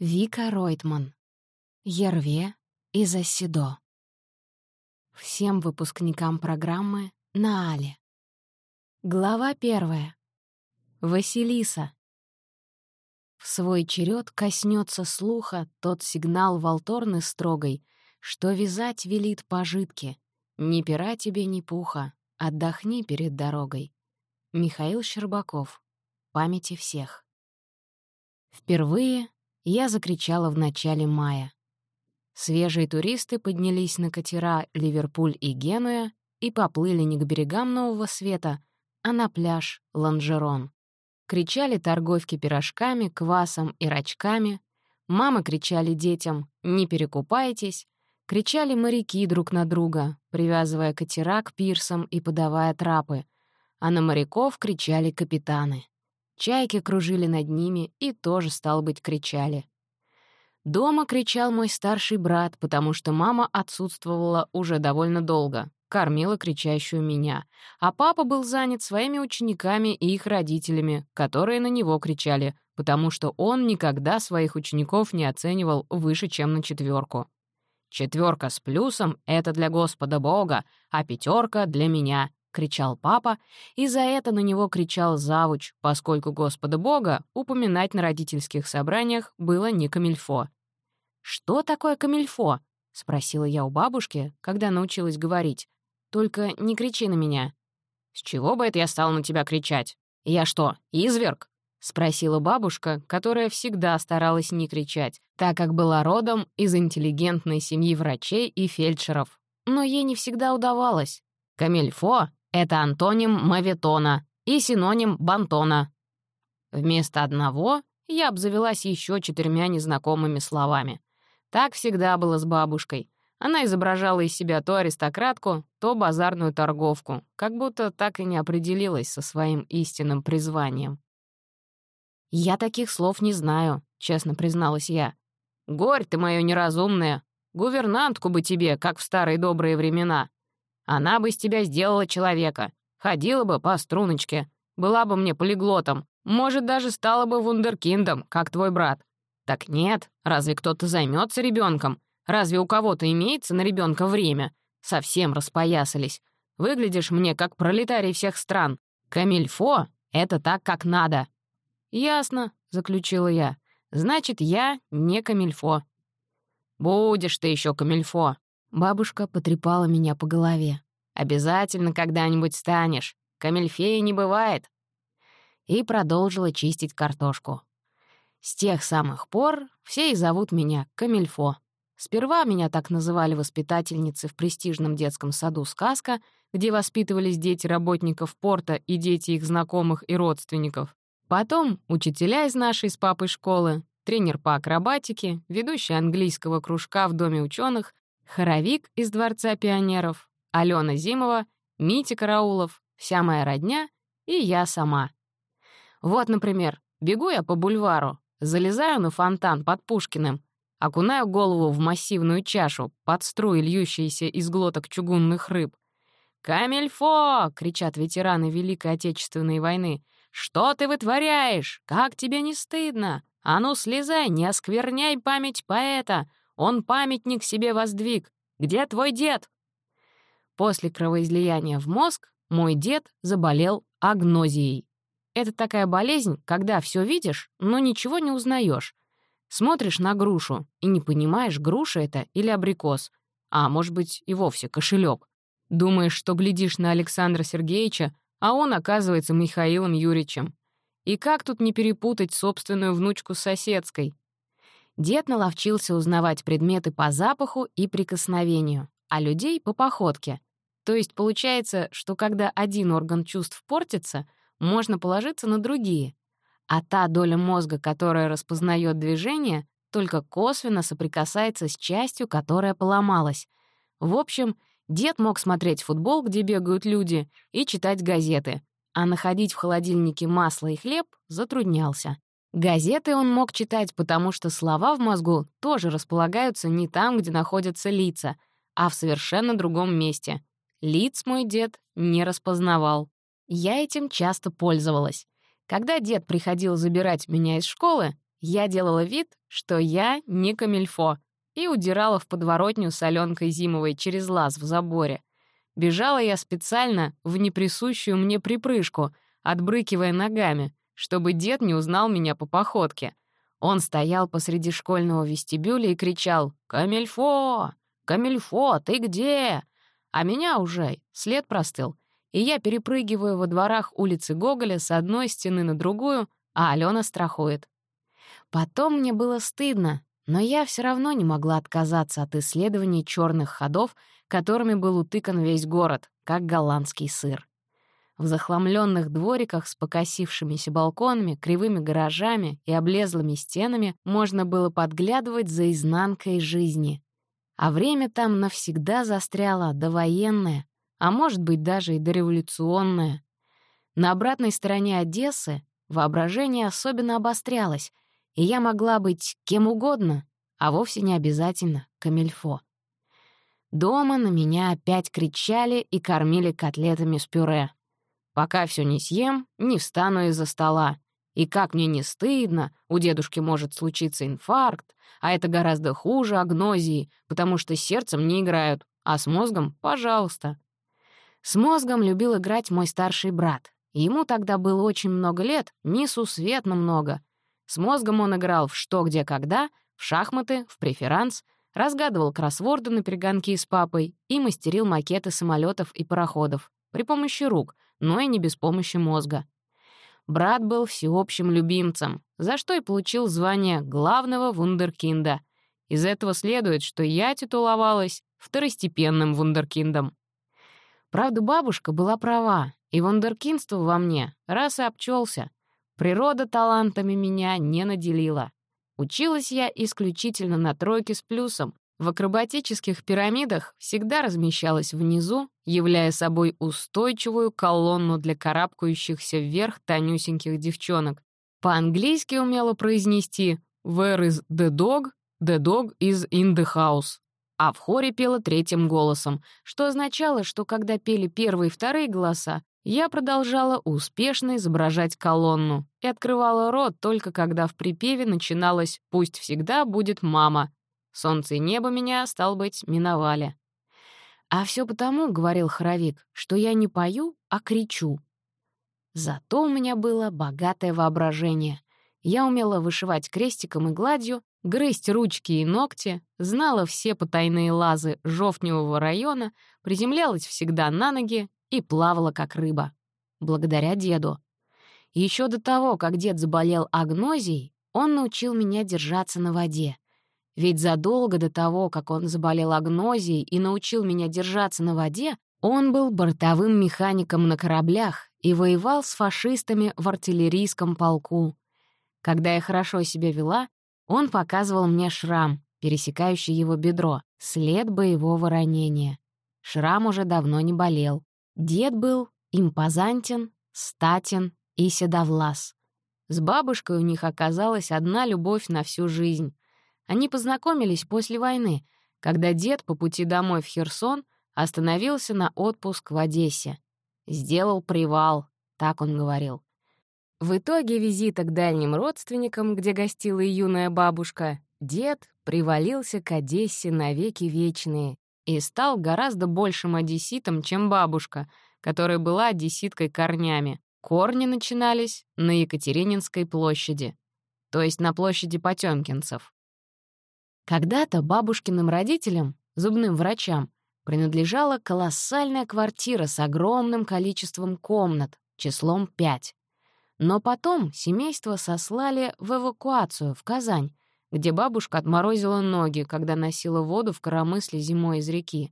Вика Ройтман. Ерве и Засидо. Всем выпускникам программы на Але. Глава первая. Василиса. В свой черед коснется слуха тот сигнал волторны строгой, что вязать велит пожитки. Ни пера тебе, ни пуха, отдохни перед дорогой. Михаил Щербаков. Памяти всех. Впервые я закричала в начале мая. Свежие туристы поднялись на катера «Ливерпуль» и «Генуя» и поплыли не к берегам Нового Света, а на пляж «Ланжерон». Кричали торговки пирожками, квасом и рачками. Мамы кричали детям «Не перекупайтесь!» Кричали моряки друг на друга, привязывая катера к пирсам и подавая трапы. А на моряков кричали капитаны. Чайки кружили над ними и тоже, стал быть, кричали. Дома кричал мой старший брат, потому что мама отсутствовала уже довольно долго, кормила кричащую меня, а папа был занят своими учениками и их родителями, которые на него кричали, потому что он никогда своих учеников не оценивал выше, чем на четверку. Четверка с плюсом — это для Господа Бога, а пятерка для меня. — кричал папа, и за это на него кричал завуч, поскольку Господа Бога упоминать на родительских собраниях было не камильфо. «Что такое камильфо?» — спросила я у бабушки, когда научилась говорить. «Только не кричи на меня». «С чего бы это я стал на тебя кричать? Я что, изверг?» — спросила бабушка, которая всегда старалась не кричать, так как была родом из интеллигентной семьи врачей и фельдшеров. Но ей не всегда удавалось. «Камильфо это антоним мавитона и синоним бантона. Вместо одного я обзавелась еще четырьмя незнакомыми словами. Так всегда было с бабушкой. Она изображала из себя то аристократку, то базарную торговку, как будто так и не определилась со своим истинным призванием. «Я таких слов не знаю», — честно призналась я. «Горь ты моё неразумная! Гувернантку бы тебе, как в старые добрые времена!» Она бы из тебя сделала человека. Ходила бы по струночке. Была бы мне полиглотом. Может, даже стала бы вундеркиндом, как твой брат. Так нет, разве кто-то займется ребенком? Разве у кого-то имеется на ребенка время? Совсем распоясались. Выглядишь мне как пролетарий всех стран. Камильфо — это так, как надо. «Ясно», — заключила я. «Значит, я не камильфо». «Будешь ты еще камильфо», Бабушка потрепала меня по голове. «Обязательно когда-нибудь станешь. Камельфея не бывает». И продолжила чистить картошку. С тех самых пор все и зовут меня Камильфо. Сперва меня так называли воспитательницы в престижном детском саду «Сказка», где воспитывались дети работников порта и дети их знакомых и родственников. Потом учителя из нашей с папой школы, тренер по акробатике, ведущий английского кружка в Доме ученых Хоровик из Дворца пионеров, Алена Зимова, Митя Караулов, вся моя родня и я сама. Вот, например, бегу я по бульвару, залезаю на фонтан под Пушкиным, окунаю голову в массивную чашу, под струи, льющиеся из глоток чугунных рыб. «Камельфо!» — кричат ветераны Великой Отечественной войны. «Что ты вытворяешь? Как тебе не стыдно? А ну, слезай, не оскверняй память поэта! Он памятник себе воздвиг. Где твой дед?» После кровоизлияния в мозг мой дед заболел агнозией. Это такая болезнь, когда все видишь, но ничего не узнаешь. Смотришь на грушу и не понимаешь, груша это или абрикос, а может быть и вовсе кошелек. Думаешь, что глядишь на Александра Сергеевича, а он оказывается Михаилом Юрьевичем. И как тут не перепутать собственную внучку с соседской? Дед наловчился узнавать предметы по запаху и прикосновению, а людей — по походке. То есть получается, что когда один орган чувств портится, можно положиться на другие, а та доля мозга, которая распознает движение, только косвенно соприкасается с частью, которая поломалась. В общем, дед мог смотреть футбол, где бегают люди, и читать газеты, а находить в холодильнике масло и хлеб затруднялся. Газеты он мог читать, потому что слова в мозгу тоже располагаются не там, где находятся лица, а в совершенно другом месте. Лиц мой дед не распознавал. Я этим часто пользовалась. Когда дед приходил забирать меня из школы, Я делала вид, что я не камильфо, и удирала в подворотню с Аленкой Зимовой через лаз в заборе. Бежала я специально в неприсущую мне припрыжку, отбрыкивая ногами, чтобы дед не узнал меня по походке. Он стоял посреди школьного вестибюля и кричал «Камильфо! Камильфо, ты где?» А меня уже след простыл, и я перепрыгиваю во дворах улицы Гоголя с одной стены на другую, а Алена страхует. Потом мне было стыдно, но я все равно не могла отказаться от исследований черных ходов, которыми был утыкан весь город, как голландский сыр. В захламленных двориках с покосившимися балконами, кривыми гаражами и облезлыми стенами можно было подглядывать за изнанкой жизни. А время там навсегда застряло довоенное, а может быть даже и дореволюционное. На обратной стороне Одессы воображение особенно обострялось, и я могла быть кем угодно, а вовсе не обязательно камильфо. Дома на меня опять кричали и кормили котлетами с пюре. Пока все не съем, не встану из-за стола. И как мне не стыдно, у дедушки может случиться инфаркт, а это гораздо хуже агнозии, потому что сердцем не играют, а с мозгом — пожалуйста. С мозгом любил играть мой старший брат. Ему тогда было очень много лет, несусветно много. С мозгом он играл в «что, где, когда», в шахматы, в преферанс, разгадывал кроссворды на перегонки с папой и мастерил макеты самолетов и пароходов при помощи рук, но и не без помощи мозга. Брат был всеобщим любимцем, за что и получил звание главного вундеркинда. Из этого следует, что я титуловалась второстепенным вундеркиндом. Правда, бабушка была права, и вундеркиндство во мне раз и обчелся. Природа талантами меня не наделила. Училась я исключительно на тройке с плюсом. В акробатических пирамидах всегда размещалась внизу, являя собой устойчивую колонну для карабкающихся вверх тонюсеньких девчонок. По-английски умела произнести «Where is the dog? The dog is in the house». А в хоре пела третьим голосом, что означало, что когда пели первые и вторые голоса, я продолжала успешно изображать колонну и открывала рот только когда в припеве начиналось «Пусть всегда будет мама». Солнце и небо меня, стал быть, миновали. «А все потому, — говорил хоровик, — что я не пою, а кричу». Зато у меня было богатое воображение. Я умела вышивать крестиком и гладью, грызть ручки и ногти, знала все потайные лазы Жовтневого района, приземлялась всегда на ноги и плавала как рыба. Благодаря деду. Еще до того, как дед заболел агнозией, он научил меня держаться на воде. Ведь задолго до того, как он заболел агнозией и научил меня держаться на воде, он был бортовым механиком на кораблях и воевал с фашистами в артиллерийском полку. Когда я хорошо себя вела, он показывал мне шрам, пересекающий его бедро, след боевого ранения. Шрам уже давно не болел. Дед был импозантен, статен и седовлас. С бабушкой у них оказалась одна любовь на всю жизнь. Они познакомились после войны, когда дед по пути домой в Херсон остановился на отпуск в Одессе. «Сделал привал», — так он говорил. В итоге визита к дальним родственникам, где гостила и юная бабушка, дед привалился к Одессе навеки вечные и стал гораздо большим одесситом, чем бабушка, которая была одесситкой корнями. Корни начинались на Екатерининской площади, то есть на площади Потёмкинцев. Когда-то бабушкиным родителям, зубным врачам, принадлежала колоссальная квартира с огромным количеством комнат, числом пять. Но потом семейство сослали в эвакуацию в Казань, где бабушка отморозила ноги, когда носила воду в коромысле зимой из реки.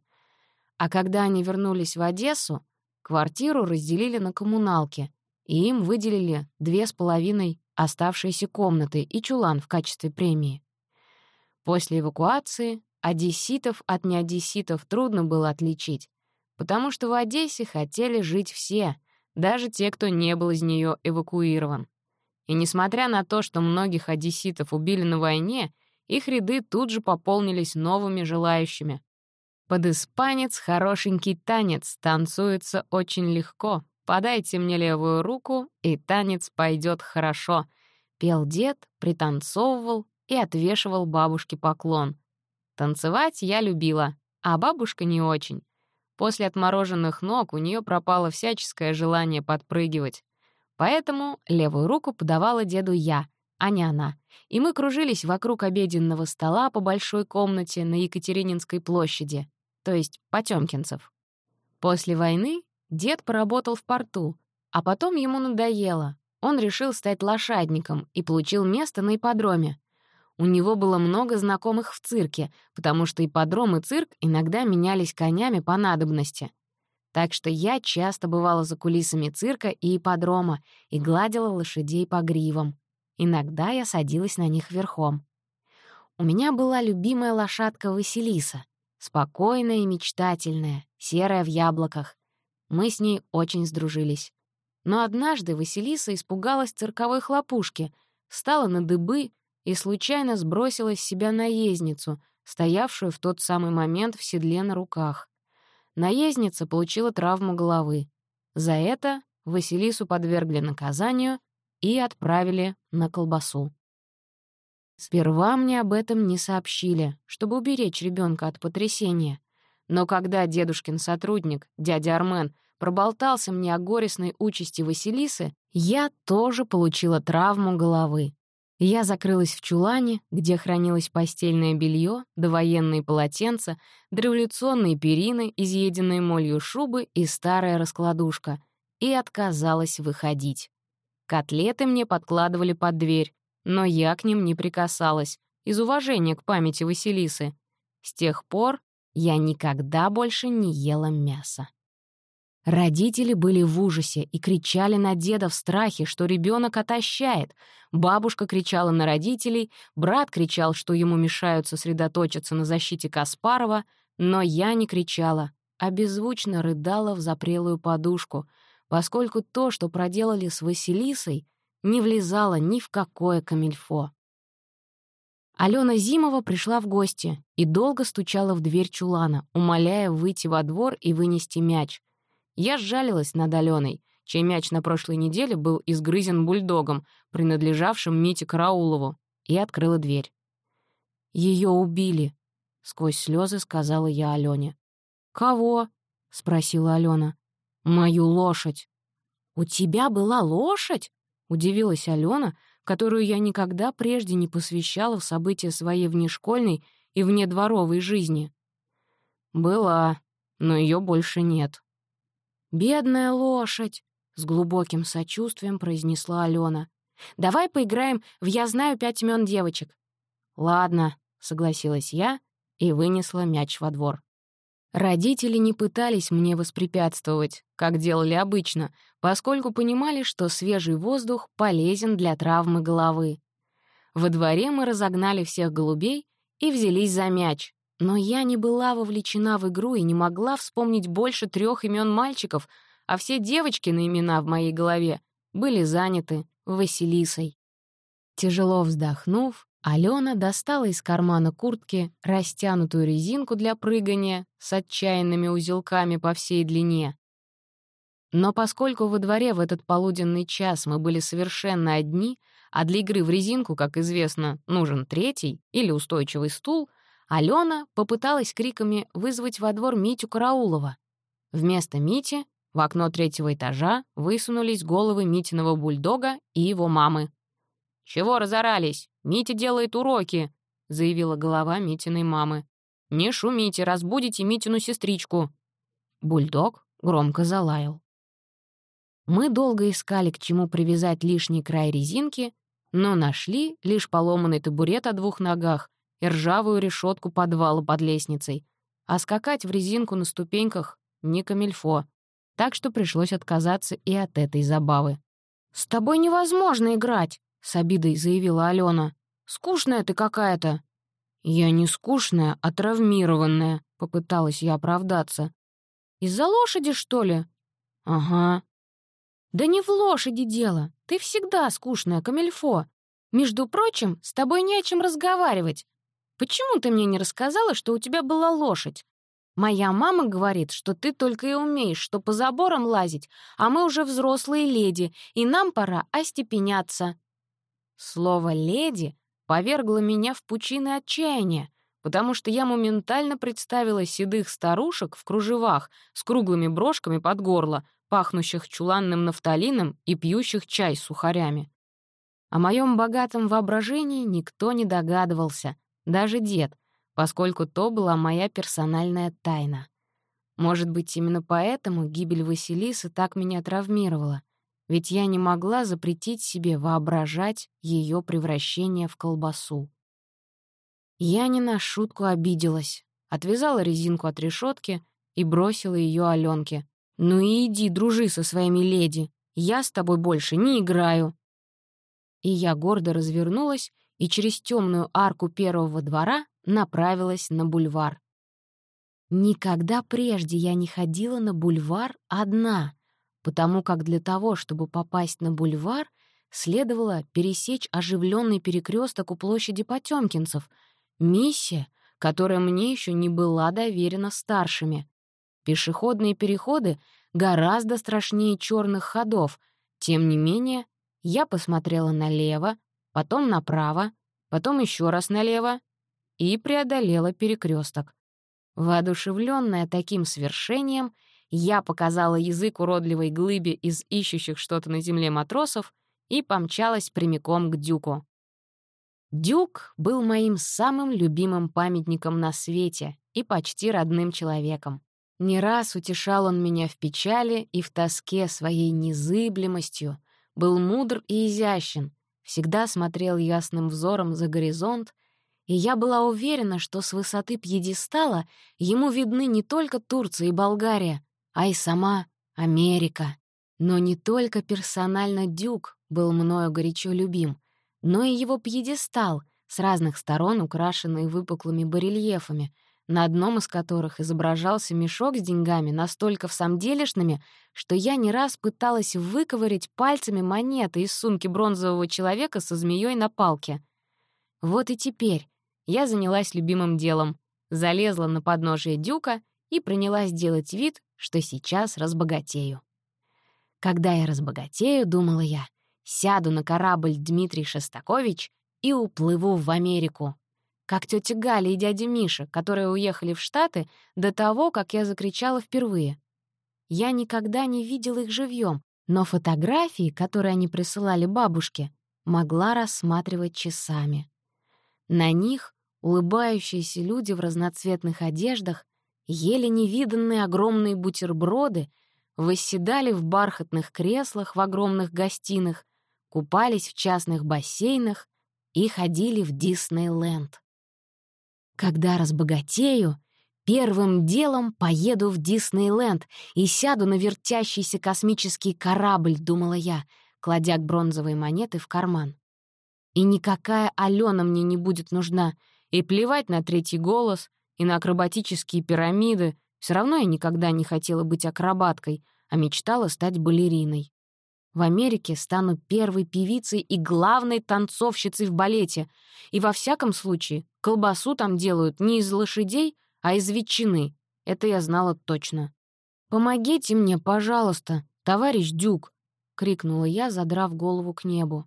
А когда они вернулись в Одессу, квартиру разделили на коммуналки, и им выделили две с половиной оставшиеся комнаты и чулан в качестве премии. После эвакуации одесситов от неодесситов трудно было отличить, потому что в Одессе хотели жить все, даже те, кто не был из нее эвакуирован. И несмотря на то, что многих одесситов убили на войне, их ряды тут же пополнились новыми желающими. Под испанец хорошенький танец танцуется очень легко. Подайте мне левую руку, и танец пойдет хорошо. Пел дед, пританцовывал и отвешивал бабушке поклон. Танцевать я любила, а бабушка не очень. После отмороженных ног у нее пропало всяческое желание подпрыгивать. Поэтому левую руку подавала деду я, а не она. И мы кружились вокруг обеденного стола по большой комнате на Екатерининской площади, то есть Потёмкинцев. После войны дед поработал в порту, а потом ему надоело. Он решил стать лошадником и получил место на ипподроме. У него было много знакомых в цирке, потому что ипподром и цирк иногда менялись конями по надобности. Так что я часто бывала за кулисами цирка и ипподрома и гладила лошадей по гривам. Иногда я садилась на них верхом. У меня была любимая лошадка Василиса, спокойная и мечтательная, серая в яблоках. Мы с ней очень сдружились. Но однажды Василиса испугалась цирковой хлопушки, встала на дыбы и случайно сбросила с себя наездницу, стоявшую в тот самый момент в седле на руках. Наездница получила травму головы. За это Василису подвергли наказанию и отправили на колбасу. Сперва мне об этом не сообщили, чтобы уберечь ребенка от потрясения. Но когда дедушкин сотрудник, дядя Армен, проболтался мне о горестной участи Василисы, я тоже получила травму головы. Я закрылась в чулане, где хранилось постельное белье, довоенные полотенца, дореволюционные перины, изъеденные молью шубы и старая раскладушка, и отказалась выходить. Котлеты мне подкладывали под дверь, но я к ним не прикасалась, из уважения к памяти Василисы. С тех пор я никогда больше не ела мясо. Родители были в ужасе и кричали на деда в страхе, что ребенок отощает. Бабушка кричала на родителей, брат кричал, что ему мешают сосредоточиться на защите Каспарова, но я не кричала, а беззвучно рыдала в запрелую подушку, поскольку то, что проделали с Василисой, не влезало ни в какое камильфо. Алена Зимова пришла в гости и долго стучала в дверь чулана, умоляя выйти во двор и вынести мяч. Я сжалилась над Аленой, чей мяч на прошлой неделе был изгрызен бульдогом, принадлежавшим Мите Караулову, и открыла дверь. Ее убили», — сквозь слезы сказала я Алене. «Кого?» — спросила Алена. «Мою лошадь». «У тебя была лошадь?» — удивилась Алена, которую я никогда прежде не посвящала в события своей внешкольной и внедворовой жизни. «Была, но ее больше нет», «Бедная лошадь!» — с глубоким сочувствием произнесла Алена. «Давай поиграем в «Я знаю пять имен девочек». «Ладно», — согласилась я и вынесла мяч во двор. Родители не пытались мне воспрепятствовать, как делали обычно, поскольку понимали, что свежий воздух полезен для травмы головы. Во дворе мы разогнали всех голубей и взялись за мяч, но я не была вовлечена в игру и не могла вспомнить больше трех имен мальчиков, а все девочки на имена в моей голове были заняты Василисой. Тяжело вздохнув, Алена достала из кармана куртки растянутую резинку для прыгания с отчаянными узелками по всей длине. Но поскольку во дворе в этот полуденный час мы были совершенно одни, а для игры в резинку, как известно, нужен третий или устойчивый стул, Алена попыталась криками вызвать во двор Митю Караулова. Вместо Мити в окно третьего этажа высунулись головы Митиного бульдога и его мамы. «Чего разорались? Митя делает уроки», — заявила голова Митиной мамы. «Не шумите, разбудите Митину сестричку». Бульдог громко залаял. Мы долго искали, к чему привязать лишний край резинки, но нашли лишь поломанный табурет о двух ногах и ржавую решетку подвала под лестницей, а скакать в резинку на ступеньках — не камильфо, так что пришлось отказаться и от этой забавы. «С тобой невозможно играть», — с обидой заявила Алена. «Скучная ты какая-то». «Я не скучная, а травмированная», — попыталась я оправдаться. «Из-за лошади, что ли?» «Ага». «Да не в лошади дело. Ты всегда скучная, камильфо. Между прочим, с тобой не о чем разговаривать. Почему ты мне не рассказала, что у тебя была лошадь? Моя мама говорит, что ты только и умеешь, что по заборам лазить, а мы уже взрослые леди, и нам пора остепеняться». Слово «леди» повергло меня в пучины отчаяния, потому что я моментально представила седых старушек в кружевах с круглыми брошками под горло, пахнущих чуланным нафталином и пьющих чай с сухарями. О моем богатом воображении никто не догадывался, даже дед, поскольку то была моя персональная тайна. Может быть, именно поэтому гибель Василисы так меня травмировала, ведь я не могла запретить себе воображать ее превращение в колбасу. Я не на шутку обиделась, отвязала резинку от решетки и бросила ее Аленке. «Ну и иди, дружи со своими леди, я с тобой больше не играю». И я гордо развернулась и через темную арку первого двора направилась на бульвар. Никогда прежде я не ходила на бульвар одна, потому как для того, чтобы попасть на бульвар, следовало пересечь оживленный перекресток у площади Потемкинцев — Миссия, которая мне еще не была доверена старшими. Пешеходные переходы гораздо страшнее черных ходов. Тем не менее, я посмотрела налево, потом направо, потом еще раз налево и преодолела перекресток. Воодушевленная таким свершением, я показала язык уродливой глыбе из ищущих что-то на земле матросов и помчалась прямиком к дюку. Дюк был моим самым любимым памятником на свете и почти родным человеком. Не раз утешал он меня в печали и в тоске своей незыблемостью, был мудр и изящен, всегда смотрел ясным взором за горизонт, и я была уверена, что с высоты пьедестала ему видны не только Турция и Болгария, а и сама Америка. Но не только персонально Дюк был мною горячо любим — но и его пьедестал, с разных сторон украшенный выпуклыми барельефами, на одном из которых изображался мешок с деньгами настолько всамделишными, что я не раз пыталась выковырять пальцами монеты из сумки бронзового человека со змеей на палке. Вот и теперь я занялась любимым делом, залезла на подножие дюка и принялась делать вид, что сейчас разбогатею. Когда я разбогатею, думала я, сяду на корабль Дмитрий Шостакович и уплыву в Америку. Как тетя Галя и дядя Миша, которые уехали в Штаты до того, как я закричала впервые. Я никогда не видела их живьем, но фотографии, которые они присылали бабушке, могла рассматривать часами. На них улыбающиеся люди в разноцветных одеждах ели невиданные огромные бутерброды, восседали в бархатных креслах в огромных гостиных, купались в частных бассейнах и ходили в Диснейленд. Когда разбогатею, первым делом поеду в Диснейленд и сяду на вертящийся космический корабль, думала я, кладя бронзовые монеты в карман. И никакая Алена мне не будет нужна, и плевать на третий голос, и на акробатические пирамиды. Все равно я никогда не хотела быть акробаткой, а мечтала стать балериной. В Америке стану первой певицей и главной танцовщицей в балете. И во всяком случае, колбасу там делают не из лошадей, а из ветчины. Это я знала точно. «Помогите мне, пожалуйста, товарищ Дюк!» — крикнула я, задрав голову к небу.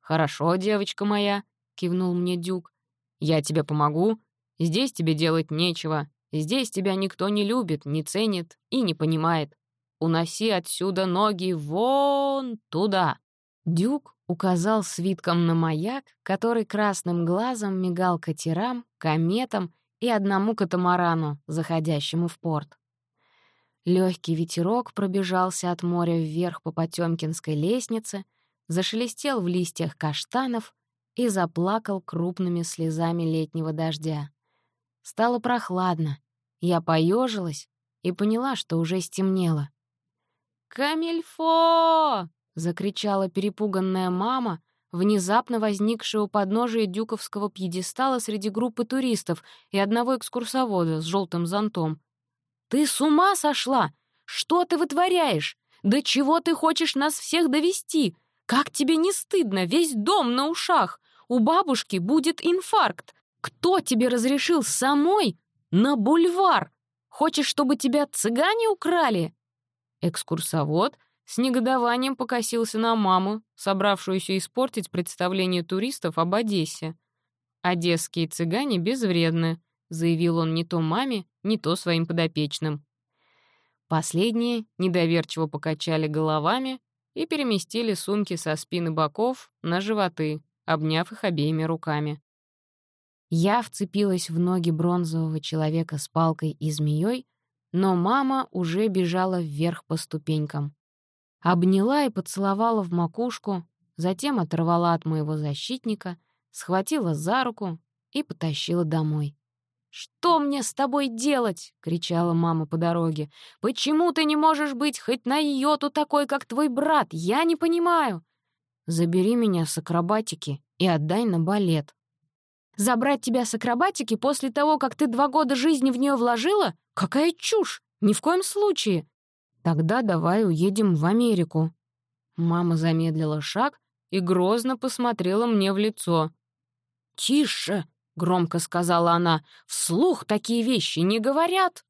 «Хорошо, девочка моя», — кивнул мне Дюк. «Я тебе помогу. Здесь тебе делать нечего. Здесь тебя никто не любит, не ценит и не понимает. Уноси отсюда ноги вон туда!» Дюк указал свитком на маяк, который красным глазом мигал катерам, кометам и одному катамарану, заходящему в порт. Легкий ветерок пробежался от моря вверх по Потёмкинской лестнице, зашелестел в листьях каштанов и заплакал крупными слезами летнего дождя. Стало прохладно. Я поежилась и поняла, что уже стемнело. «Камильфо!» — закричала перепуганная мама, внезапно возникшая у подножия дюковского пьедестала среди группы туристов и одного экскурсовода с желтым зонтом. «Ты с ума сошла? Что ты вытворяешь? До чего ты хочешь нас всех довести? Как тебе не стыдно? Весь дом на ушах! У бабушки будет инфаркт! Кто тебе разрешил самой на бульвар? Хочешь, чтобы тебя цыгане украли?» Экскурсовод с негодованием покосился на маму, собравшуюся испортить представление туристов об Одессе. «Одесские цыгане безвредны», — заявил он не то маме, не то своим подопечным. Последние недоверчиво покачали головами и переместили сумки со спины боков на животы, обняв их обеими руками. Я вцепилась в ноги бронзового человека с палкой и змеей, но мама уже бежала вверх по ступенькам. Обняла и поцеловала в макушку, затем оторвала от моего защитника, схватила за руку и потащила домой. «Что мне с тобой делать?» — кричала мама по дороге. «Почему ты не можешь быть хоть на йоту такой, как твой брат? Я не понимаю!» «Забери меня с акробатики и отдай на балет». «Забрать тебя с акробатики после того, как ты два года жизни в нее вложила? Какая чушь! Ни в коем случае!» «Тогда давай уедем в Америку». Мама замедлила шаг и грозно посмотрела мне в лицо. «Тише!» громко сказала она. «Вслух такие вещи не говорят».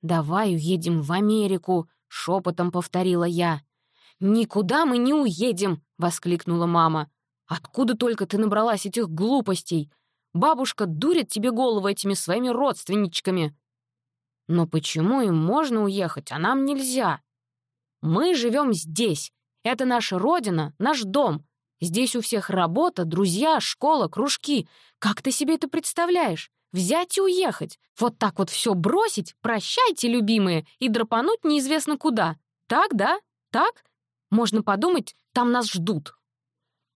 «Давай уедем в Америку», — шепотом повторила я. «Никуда мы не уедем», — воскликнула мама. «Откуда только ты набралась этих глупостей? Бабушка дурит тебе голову этими своими родственничками». «Но почему им можно уехать, а нам нельзя?» «Мы живем здесь. Это наша родина, наш дом. Здесь у всех работа, друзья, школа, кружки. Как ты себе это представляешь? Взять и уехать. Вот так вот все бросить, прощайте, любимые, и драпануть неизвестно куда. Так, да? Так? Можно подумать, там нас ждут.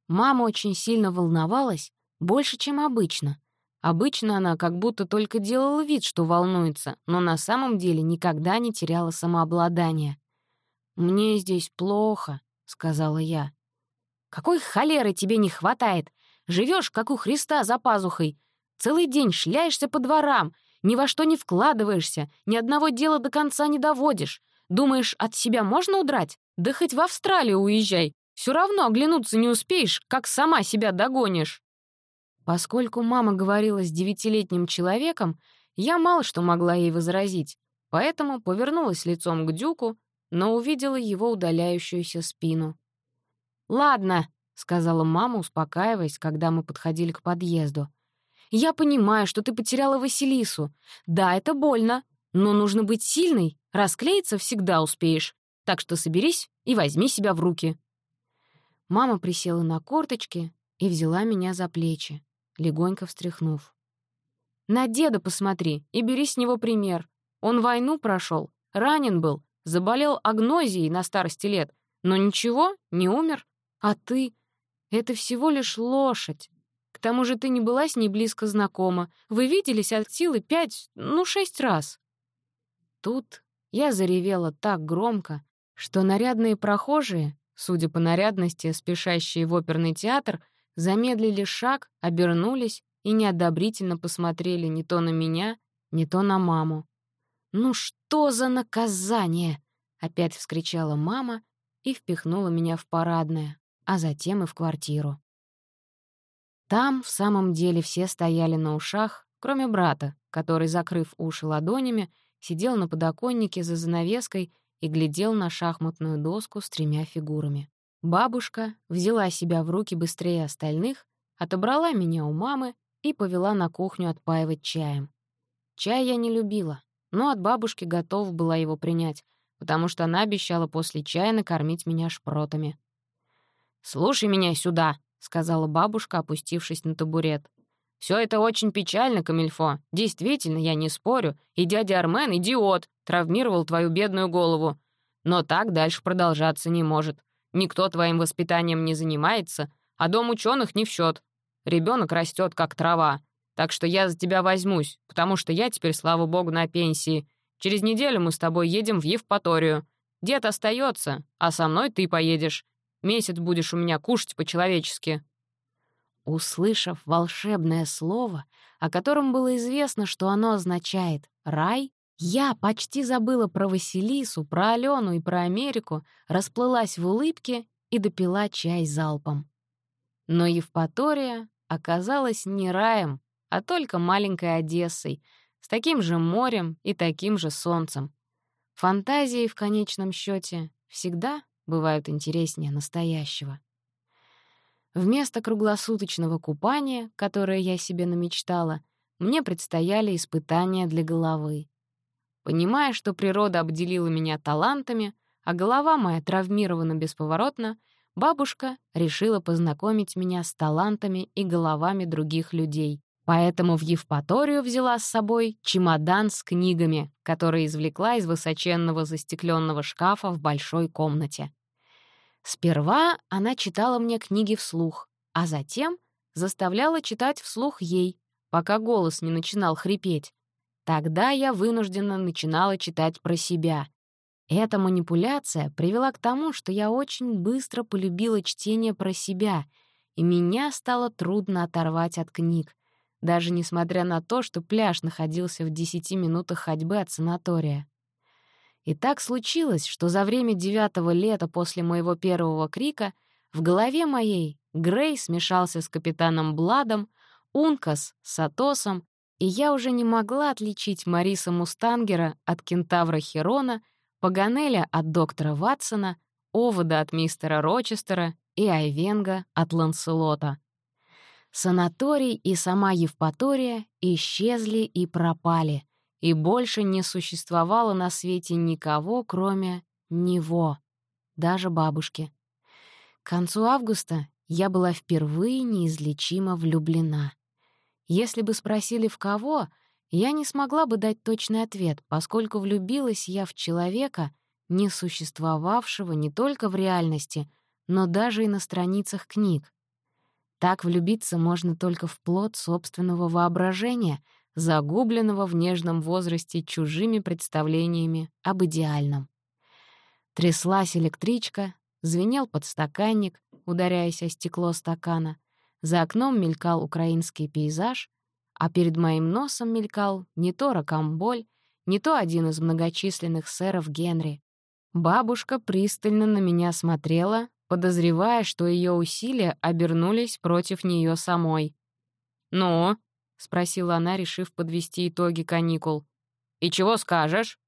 Мама очень сильно волновалась, больше, чем обычно. Обычно она как будто только делала вид, что волнуется, но на самом деле никогда не теряла самообладание. «Мне здесь плохо», — сказала я. Какой холеры тебе не хватает? Живешь, как у Христа за пазухой. Целый день шляешься по дворам, ни во что не вкладываешься, ни одного дела до конца не доводишь. Думаешь, от себя можно удрать? Да хоть в Австралию уезжай. Все равно оглянуться не успеешь, как сама себя догонишь. Поскольку мама говорила с девятилетним человеком, я мало что могла ей возразить, поэтому повернулась лицом к Дюку, но увидела его удаляющуюся спину. «Ладно», — сказала мама, успокаиваясь, когда мы подходили к подъезду. «Я понимаю, что ты потеряла Василису. Да, это больно, но нужно быть сильной, расклеиться всегда успеешь. Так что соберись и возьми себя в руки». Мама присела на корточки и взяла меня за плечи, легонько встряхнув. «На деда посмотри и бери с него пример. Он войну прошел, ранен был, заболел агнозией на старости лет, но ничего, не умер. А ты? Это всего лишь лошадь. К тому же ты не была с ней близко знакома. Вы виделись от силы пять, ну, шесть раз. Тут я заревела так громко, что нарядные прохожие, судя по нарядности, спешащие в оперный театр, замедлили шаг, обернулись и неодобрительно посмотрели не то на меня, не то на маму. «Ну что за наказание!» — опять вскричала мама и впихнула меня в парадное а затем и в квартиру. Там в самом деле все стояли на ушах, кроме брата, который, закрыв уши ладонями, сидел на подоконнике за занавеской и глядел на шахматную доску с тремя фигурами. Бабушка взяла себя в руки быстрее остальных, отобрала меня у мамы и повела на кухню отпаивать чаем. Чай я не любила, но от бабушки готов была его принять, потому что она обещала после чая накормить меня шпротами. «Слушай меня сюда», — сказала бабушка, опустившись на табурет. «Все это очень печально, Камильфо. Действительно, я не спорю. И дядя Армен — идиот, травмировал твою бедную голову. Но так дальше продолжаться не может. Никто твоим воспитанием не занимается, а дом ученых не в счет. Ребенок растет как трава. Так что я за тебя возьмусь, потому что я теперь, слава богу, на пенсии. Через неделю мы с тобой едем в Евпаторию. Дед остается, а со мной ты поедешь. Месяц будешь у меня кушать по-человечески». Услышав волшебное слово, о котором было известно, что оно означает «рай», я почти забыла про Василису, про Алену и про Америку, расплылась в улыбке и допила чай залпом. Но Евпатория оказалась не раем, а только маленькой Одессой, с таким же морем и таким же солнцем. Фантазии в конечном счете всегда бывают интереснее настоящего. Вместо круглосуточного купания, которое я себе намечтала, мне предстояли испытания для головы. Понимая, что природа обделила меня талантами, а голова моя травмирована бесповоротно, бабушка решила познакомить меня с талантами и головами других людей. Поэтому в Евпаторию взяла с собой чемодан с книгами, который извлекла из высоченного застекленного шкафа в большой комнате. Сперва она читала мне книги вслух, а затем заставляла читать вслух ей, пока голос не начинал хрипеть. Тогда я вынужденно начинала читать про себя. Эта манипуляция привела к тому, что я очень быстро полюбила чтение про себя, и меня стало трудно оторвать от книг, даже несмотря на то, что пляж находился в десяти минутах ходьбы от санатория. И так случилось, что за время девятого лета после моего первого крика в голове моей Грей смешался с капитаном Бладом, Ункас — с Атосом, и я уже не могла отличить Мариса Мустангера от кентавра Херона, Паганеля от доктора Ватсона, Овода от мистера Рочестера и Айвенга от Ланселота. Санаторий и сама Евпатория исчезли и пропали — и больше не существовало на свете никого, кроме него, даже бабушки. К концу августа я была впервые неизлечимо влюблена. Если бы спросили в кого, я не смогла бы дать точный ответ, поскольку влюбилась я в человека, не существовавшего не только в реальности, но даже и на страницах книг. Так влюбиться можно только в плод собственного воображения — загубленного в нежном возрасте чужими представлениями об идеальном. Тряслась электричка, звенел подстаканник, ударяясь о стекло стакана, за окном мелькал украинский пейзаж, а перед моим носом мелькал не то ракомболь, не то один из многочисленных сэров Генри. Бабушка пристально на меня смотрела, подозревая, что ее усилия обернулись против нее самой. «Ну, — спросила она, решив подвести итоги каникул. «И чего скажешь?»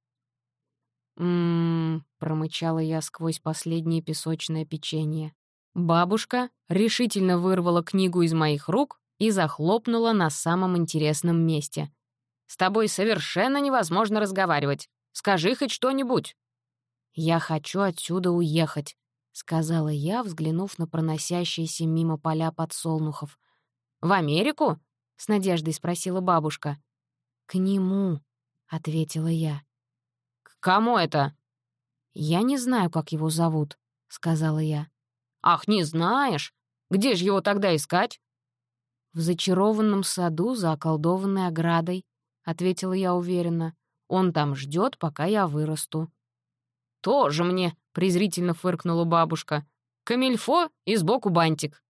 «М-м-м», промычала я сквозь последнее песочное печенье. Бабушка решительно вырвала книгу из моих рук и захлопнула на самом интересном месте. «С тобой совершенно невозможно разговаривать. Скажи хоть что-нибудь». «Я хочу отсюда уехать», — сказала я, взглянув на проносящиеся мимо поля подсолнухов. «В Америку? — с надеждой спросила бабушка. «К нему», — ответила я. «К кому это?» «Я не знаю, как его зовут», — сказала я. «Ах, не знаешь? Где же его тогда искать?» «В зачарованном саду за околдованной оградой», — ответила я уверенно. «Он там ждет, пока я вырасту». «Тоже мне», — презрительно фыркнула бабушка. «Камильфо и сбоку бантик».